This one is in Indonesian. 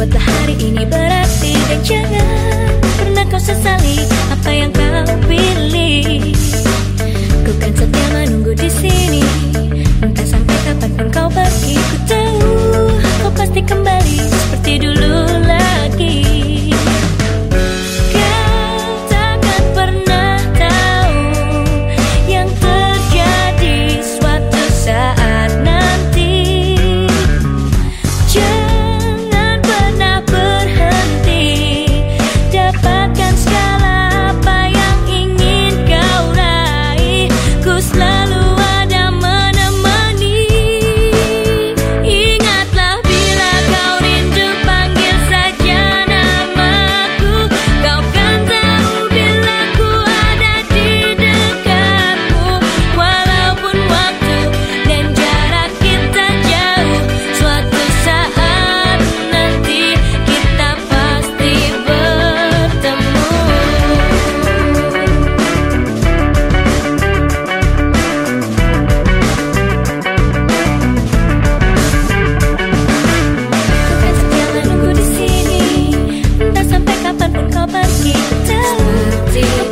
Buatlah hari ini berarti Dan jangan pernah kau sesali Apa yang kau pilih Tell me.